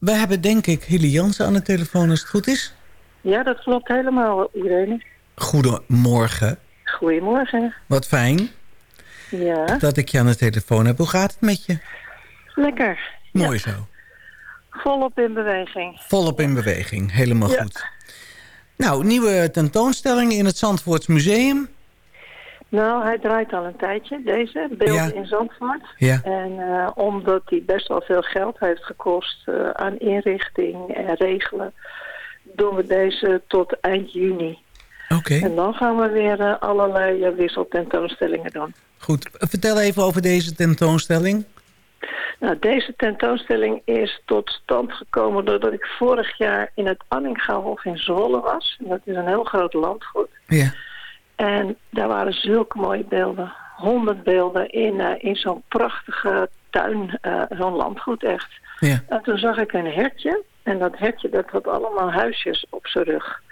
We hebben denk ik Hilly Jansen aan de telefoon als het goed is. Ja, dat klopt helemaal, Irene. Goedemorgen. Goedemorgen. Wat fijn Ja, dat ik je aan de telefoon heb. Hoe gaat het met je? lekker. Mooi Ja, zo. volop in beweging. Volop in beweging. Helemaal Ja. goed. Nou, nieuwe tentoonstelling in het Zandvoorts Museum. Nou, hij draait al een tijdje, deze, beeld Ja. in Zandvoort. Ja. En eh, omdat hij best wel veel geld heeft gekost eh, aan inrichting en regelen, doen we deze tot eind juni. Oké, En dan gaan we weer eh, allerlei uh, wisseltentoonstellingen doen. goed. Vertel even over deze tentoonstelling. Nou, deze tentoonstelling is tot stand gekomen doordat ik vorig jaar in het Anningahof in Zwolle was. En dat is een heel groot landgoed. Ja. En daar waren zulke mooie beelden. Honderd beelden in, eh, in zo'n prachtige tuin, eh, zo'n landgoed echt. Ja. En toen zag ik een hertje. En dat hertje dat had allemaal huisjes op zijn rug.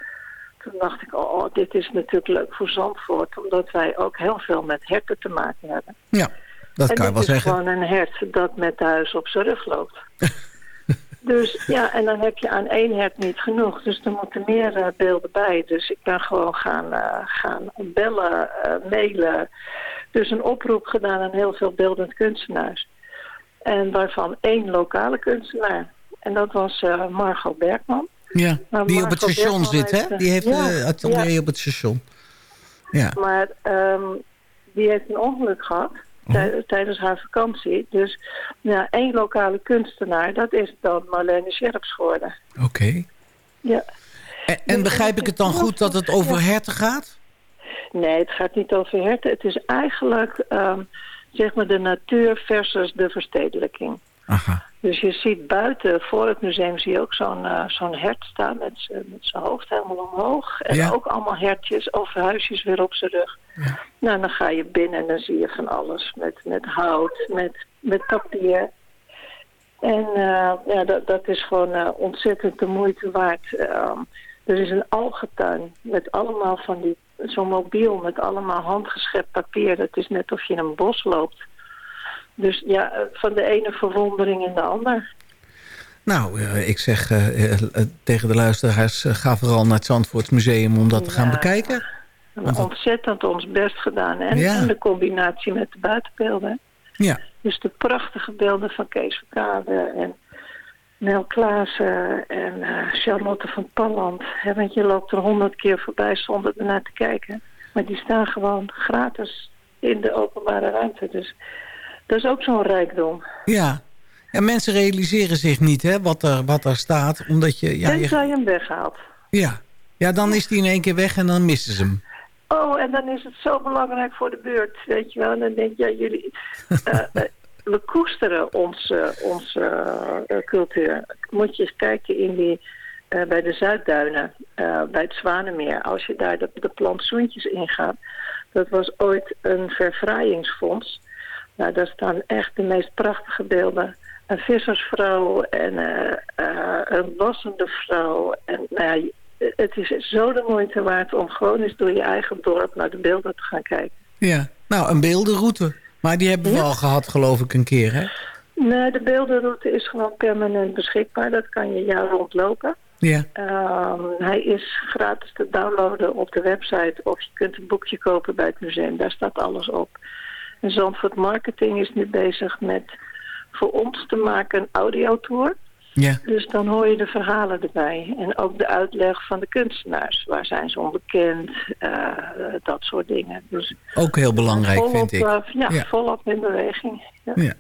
Toen dacht ik, oh, dit is natuurlijk leuk voor Zandvoort. Omdat wij ook heel veel met herten te maken hebben. Ja, dat en kan je wel is zeggen. gewoon een hert dat met de huis op zijn rug loopt. dus ja, en dan heb je aan één hert niet genoeg. Dus er moeten meer eh, beelden bij. Dus ik ben gewoon gaan, eh, gaan bellen, eh, mailen. Dus een oproep gedaan aan heel veel beeldend kunstenaars. En waarvan één lokale kunstenaar. En dat was Margot Bergman. Ja, Maar die op het station Bergman zit, hè? Die heeft ja, het atelier ja. op het station. Ja, Maar ehm, die heeft een ongeluk gehad Tij- tijdens haar vakantie. Dus ja, één lokale kunstenaar, dat is dan Marlene Scherps geworden. oké. Ja. En, en begrijp ik het dan goed dat het over herten gaat? Nee, het gaat niet over herten. Het is eigenlijk ehm, zeg maar de natuur versus de verstedelijking. Aha. Dus je ziet buiten voor het museum zie je ook zo'n eh, zo'n hert staan met zijn hoofd helemaal omhoog. En Ja. ook allemaal hertjes of huisjes weer op zijn rug. Ja. Nou, dan ga je binnen en dan zie je van alles. Met, met hout, met, met papier. En eh, ja, dat, dat is gewoon eh, ontzettend de moeite waard. Ehm, er is een algetuin met allemaal van die... Zo'n mobiel met allemaal handgeschept papier. Het is net of je in een bos loopt. Dus ja, van de ene verwondering in de ander. Nou, eh, ik zeg eh, eh, tegen de luisteraars... ga vooral naar het Zandvoorts Museum om dat te gaan Ja. bekijken. We Want ontzettend ons best gedaan. En, Ja. en de combinatie met de buitenbeelden. Ja, Dus de prachtige beelden van Kees Verkade en Nel Klaassen en Charlotte van Palland. Hè, want je loopt er honderd keer voorbij zonder ernaar te kijken. Maar die staan gewoon gratis in de openbare ruimte. Dus dat is ook zo'n rijkdom. ja. En mensen realiseren zich niet hè, wat, er, wat er staat. Omdat je... Ja, Tenzij je hem weghaalt. ja. ja, dan is die in één keer weg en dan missen ze hem. Oh, en dan is het zo belangrijk voor de buurt, weet je wel. En dan denk je, ja, jullie... eh, eh, we koesteren onze, onze eh, eh, cultuur. Moet je eens kijken in die, bij de Zuidduinen, bij het Zwanenmeer. Als je daar de, de plantsoentjes ingaat. Dat was ooit een verfraaiingsfonds. Nou, daar staan echt de meest prachtige beelden. Een vissersvrouw en eh, eh, een wassende vrouw. En nou ja, het is zo de moeite waard om gewoon eens door je eigen dorp naar de beelden te gaan kijken. Ja, nou, een beeldenroute. Maar die hebben we Ja. al gehad, geloof ik, een keer, hè? Nee, de beeldenroute is gewoon permanent beschikbaar. Dat kan je jaar rondlopen. Ja, Ehm, hij is gratis te downloaden op de website. Of je kunt een boekje kopen bij het museum. Daar staat alles op. En Zandvoort Marketing is nu bezig met voor ons te maken een audiotour. ja, Dus dan hoor je de verhalen erbij. En ook de uitleg van de kunstenaars. Waar zijn ze onbekend? eh, dat soort dingen. Dus ook heel belangrijk, volop, vind ik. eh, ja, Ja. volop in beweging. Ja. Ja.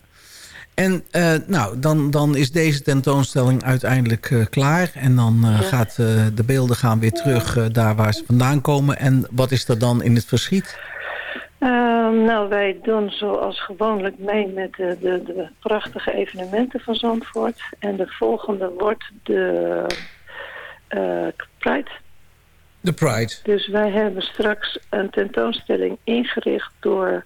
En eh, nou, dan, dan is deze tentoonstelling uiteindelijk klaar. En dan Ja. gaat de beelden gaan weer terug daar waar ze vandaan komen. En wat is er dan in het verschiet? Ehm, nou, wij doen zoals gewoonlijk mee met de, de, de prachtige evenementen van Zandvoort. En de volgende wordt de eh Pride. De Pride. Dus wij hebben straks een tentoonstelling ingericht door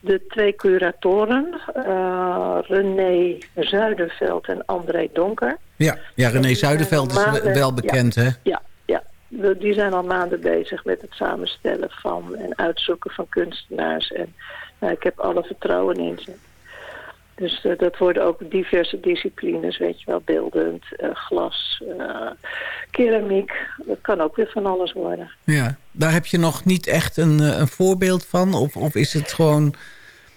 de twee curatoren. eh, René Zuiderveld en André Donker. Ja, ja René die Zuiderveld is wel- bekend, hè? Ja, Die zijn al maanden bezig met het samenstellen van en uitzoeken van kunstenaars. En nou, ik heb alle vertrouwen in ze. Dus uh, dat worden ook diverse disciplines, weet je wel, beeldend, uh, glas, uh, keramiek. Dat kan ook weer van alles worden. Ja, daar heb je nog niet echt een, een voorbeeld van? Of, of is het gewoon...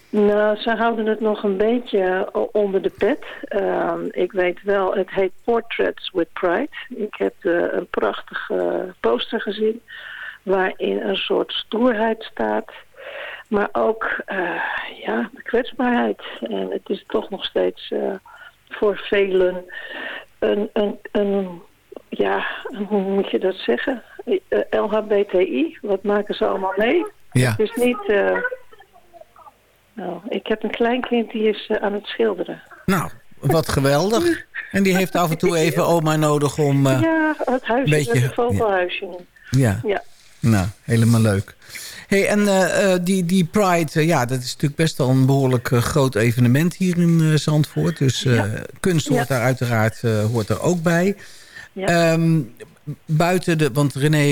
Nou, ze houden het nog een beetje onder de pet. Uh, ik weet wel, het heet Portraits with Pride. Ik heb een prachtige poster gezien waarin een soort stoerheid staat... Maar ook uh, ja, de kwetsbaarheid. En het is toch nog steeds voor velen een, een, een, ja, hoe moet je dat zeggen? Eh, LHBTI, wat maken ze allemaal mee? Ja. Het is niet... nou, ik heb een kleinkind die is aan het schilderen. Nou, wat geweldig. En die heeft af en toe even oma nodig om... ja, het huisje, beetje, het vogelhuisje. Ja. ja. Nou, helemaal leuk. Hey, en uh, die, die Pride, ja, dat is natuurlijk best wel een behoorlijk groot evenement hier in Zandvoort. Dus ja. kunst hoort ja. daar uiteraard hoort er ook bij. Ja. Um, buiten de, want René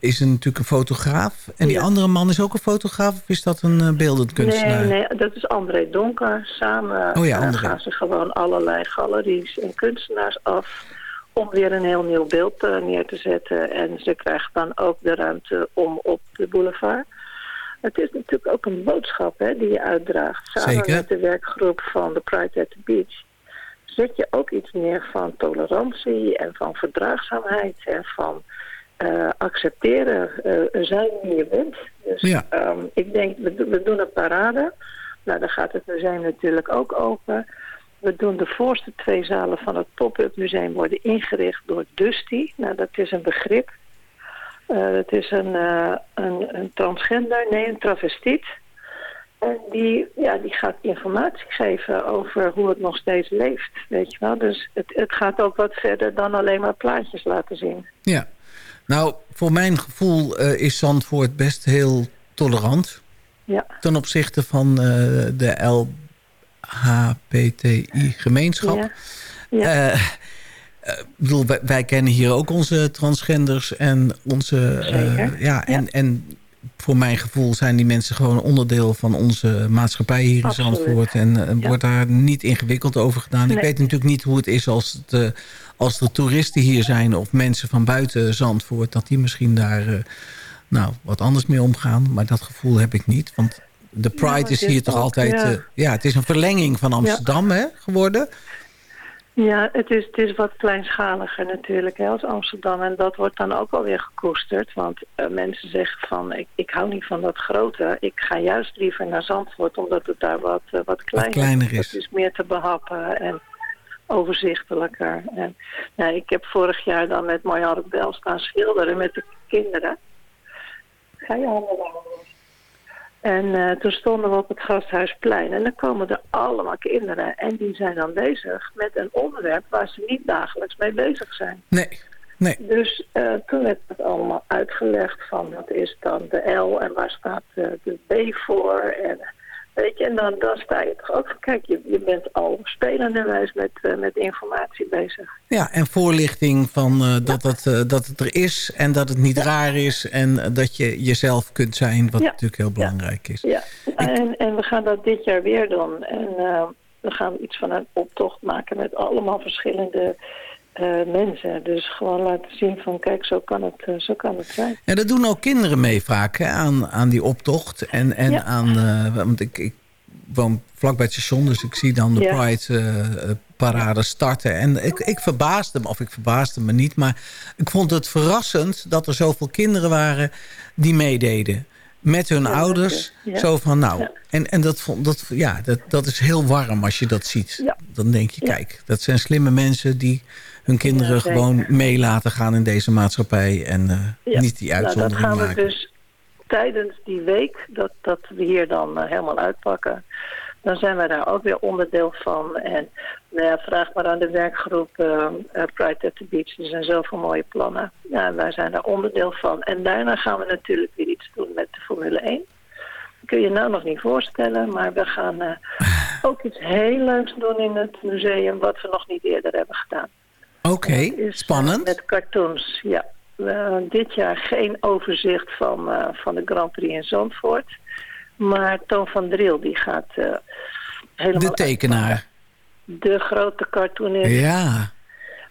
is een, natuurlijk een fotograaf. En die andere man is ook een fotograaf? Of is dat een beeldend kunstenaar? Nee, nee, dat is André Donker. Samen oh, ja, gaan ze gewoon allerlei galeries en kunstenaars af om weer een heel nieuw beeld neer te zetten. En ze krijgen dan ook de ruimte om op de boulevard. Het is natuurlijk ook een boodschap hè, die je uitdraagt. Samen Zeker. met de werkgroep van de Pride at the Beach zet je ook iets neer van tolerantie en van verdraagzaamheid en van uh, accepteren uh, zijn wie je bent. Dus ja. um, ik denk, we, we doen een parade. Nou, dan gaat het museum natuurlijk ook open. We doen de voorste twee zalen van het pop-up museum worden ingericht door Dusty. Nou, dat is een begrip. Uh, dat is een, een, een, transgender, nee, een travestiet. En die, ja, die gaat informatie geven over hoe het nog steeds leeft, weet je wel. Dus het, het gaat ook wat verder dan alleen maar plaatjes laten zien. Ja, nou, voor mijn gevoel uh, is Zandvoort best heel tolerant. Ja. Ten opzichte van de L HPTI-gemeenschap. Ja. Ja. Uh, bedoel, wij, wij, kennen hier ook onze transgenders en onze... Ja, en, ja. en voor mijn gevoel zijn die mensen gewoon onderdeel van onze maatschappij hier in Absoluut. Zandvoort. En uh, ja. wordt daar niet ingewikkeld over gedaan. Nee. Ik weet natuurlijk niet hoe het is als, het, uh, als er toeristen hier zijn... of mensen van buiten Zandvoort, dat die misschien daar uh, nou, wat anders mee omgaan. Maar dat gevoel heb ik niet. Want de Pride ja, is hier toch ook, altijd... Ja. Uh, ja. het is een verlenging van Amsterdam hè, geworden. Ja, het is, het is wat kleinschaliger natuurlijk hè, als Amsterdam. En dat wordt dan ook alweer gekoesterd. Want uh, mensen zeggen van, ik, ik hou niet van dat grote. Ik ga juist liever naar Zandvoort, omdat het daar wat, uh, wat, kleiner, wat kleiner is. Het is meer te behappen en overzichtelijker. En, nou, ik heb vorig jaar dan met Marjan Bel staan schilderen met de kinderen. Ga je handen en uh, toen stonden we op het Gasthuisplein. En dan komen er allemaal kinderen. En die zijn dan bezig met een onderwerp waar ze niet dagelijks mee bezig zijn. Nee, nee. Dus uh, toen werd het allemaal uitgelegd van wat is dan de L en waar staat uh, de B voor. En, weet je, en dan, dan sta je toch ook van, kijk, je, je bent al spelenderwijs met, uh, met informatie bezig. Ja, en voorlichting van uh, dat, ja. het, uh, dat het er is en dat het niet ja. raar is en dat je jezelf kunt zijn, wat ja. natuurlijk heel belangrijk is. Ja, en, en we gaan dat dit jaar weer doen. En we gaan iets van een optocht maken met allemaal verschillende mensen. Dus gewoon laten zien van kijk, zo kan het, zo kan het zijn. Ja, dat doen ook kinderen mee vaak hè, aan, aan die optocht. En, en aan, want ik, ik woon vlakbij het station, dus ik zie dan de ja. Pride parade starten. En ik, ik verbaasde me, of ik verbaasde me niet, maar ik vond het verrassend dat er zoveel kinderen waren die meededen met hun ja, ouders. Ja. Zo van, nou, ja. en, en dat, dat, ja, dat, dat is heel warm als je dat ziet. Dan denk je, kijk, dat zijn slimme mensen die hun kinderen gewoon mee laten gaan in deze maatschappij. En uh, niet die uitzondering nou, dat gaan maken. we dus tijdens die week, dat, dat we hier dan uh, helemaal uitpakken... dan zijn we daar ook weer onderdeel van. En nou ja, vraag maar aan de werkgroep uh, Pride at the Beach. Er zijn zoveel mooie plannen. Ja, wij zijn daar onderdeel van. En daarna gaan we natuurlijk weer iets doen met de Formule 1. Dat kun je nou nog niet voorstellen. Maar we gaan uh, ook iets heel leuks doen in het museum... wat we nog niet eerder hebben gedaan. Oké, okay, spannend. Met cartoons, ja. Uh, dit jaar geen overzicht van, uh, van de Grand Prix in Zandvoort. Maar Toon van Driel die gaat uh, helemaal de tekenaar. De grote cartoonist. Ja.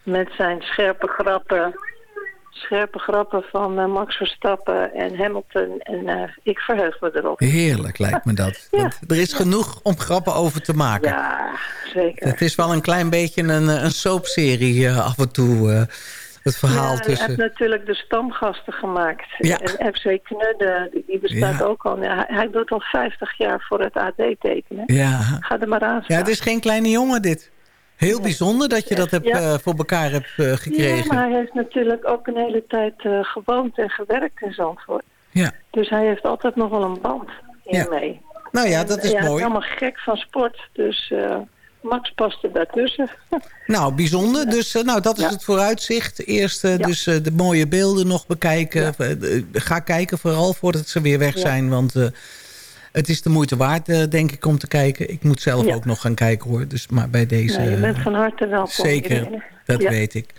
Met zijn scherpe grappen. Scherpe grappen van Max Verstappen en Hamilton. En ik verheug me erop. Heerlijk lijkt me dat. ja. Want er is genoeg om grappen over te maken. Ja, zeker. Het is wel een klein beetje een, een soapserie af en toe het verhaal ja, tussen... Hij heeft natuurlijk de stamgasten gemaakt. Ja. En FC Knudde, die bestaat Ja. ook al. Ja, hij doet al 50 jaar voor het AD tekenen. Ja. Ga er maar aan ja, het is geen kleine jongen dit. Heel bijzonder dat je dat hebt, Ja. eh, voor elkaar hebt eh, Ja, gekregen. maar hij heeft natuurlijk ook een hele tijd eh, gewoond en gewerkt in Zandvoort. Ja. Dus hij heeft altijd nog wel een band hiermee. Nou ja, dat is ja, Hij mooi. is helemaal gek van sport. Dus Max past er daartussen. Nou, bijzonder. Dus eh, nou, dat is Ja. het vooruitzicht. Eerst eh, Ja. dus eh, de mooie beelden nog bekijken. Ga kijken vooral voordat ze weer weg zijn. Want het is de moeite waard, denk ik, om te kijken. Ik moet zelf ook nog gaan kijken, hoor. Dus, maar bij deze... Je bent van harte welkom. Zeker, dat weet ik.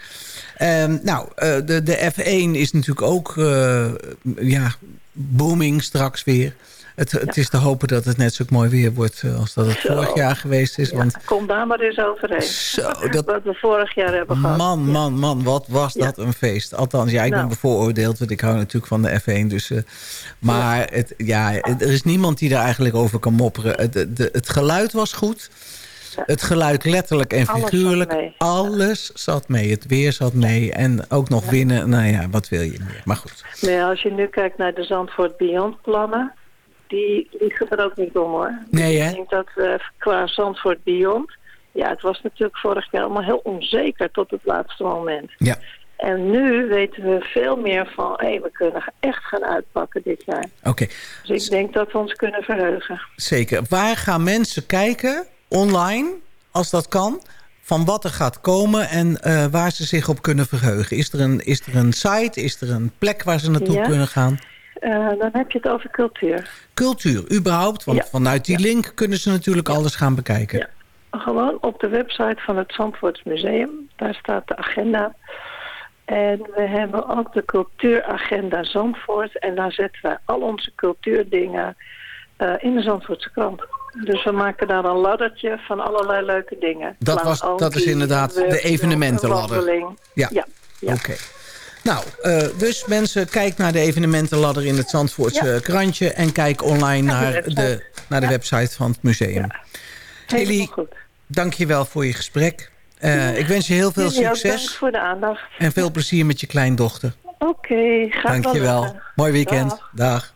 Ehm, nou, de, de F1 is natuurlijk ook ja, booming straks weer. Het, het is te hopen dat het net zo mooi weer wordt eh, als dat het Zo. vorig jaar geweest is. Ja, Want Kom daar maar eens overheen. zo, dat, Wat we vorig jaar hebben gehad. man, man, man, wat was Ja. dat een feest. Althans, ja, ik ben Nou. bevooroordeeld, want ik hou natuurlijk van de F1. Dus, eh, maar Het, ja, het- er is niemand die daar eigenlijk over kan mopperen. Het, de, het geluid was goed. Ja. Het geluid letterlijk en Alles figuurlijk. Alles zat mee. Het weer zat mee. En ook nog winnen. Nou ja, wat wil je meer? Maar goed. Maar ja, als je nu kijkt naar de Zandvoort Beyond plannen... die liegen er ook niet om hoor. Nee, hè? Ik denk dat eh, qua Zandvoort Beyond... ja, het was natuurlijk vorig jaar allemaal heel onzeker tot het laatste moment. Ja, En nu weten we veel meer van... hé, we kunnen echt gaan uitpakken dit jaar. oké. Dus ik denk dat we ons kunnen verheugen. Zeker. Waar gaan mensen kijken, online, als dat kan... van wat er gaat komen en eh, waar ze zich op kunnen verheugen? Is er een, is er een site? Is er een plek waar ze naartoe Ja. kunnen gaan? Eh, dan heb je het over cultuur. Cultuur, überhaupt. Want Ja. vanuit die link kunnen ze natuurlijk alles gaan bekijken. Ja. Gewoon op de website van het Zandvoorts Museum. Daar staat de agenda. En we hebben ook de cultuuragenda Zandvoort. En daar zetten wij al onze cultuurdingen eh, in de Zandvoortse krant. Dus we maken daar een laddertje van allerlei leuke dingen. Dat was- dat is inderdaad de evenementenladder. Ja. Ja, ja. Oké. Nou, eh, dus mensen, kijk naar de evenementenladder in het Zandvoortse Ja. krantje... en kijk online Naar de naar website. de, naar de Ja. website van het museum. Goed. dank je wel voor je gesprek. Eh, ik wens je heel veel Jullie succes Dank voor de aandacht. en veel plezier met je kleindochter. Oké, graag Dank je wel. Mooi weekend. Dag. Dag.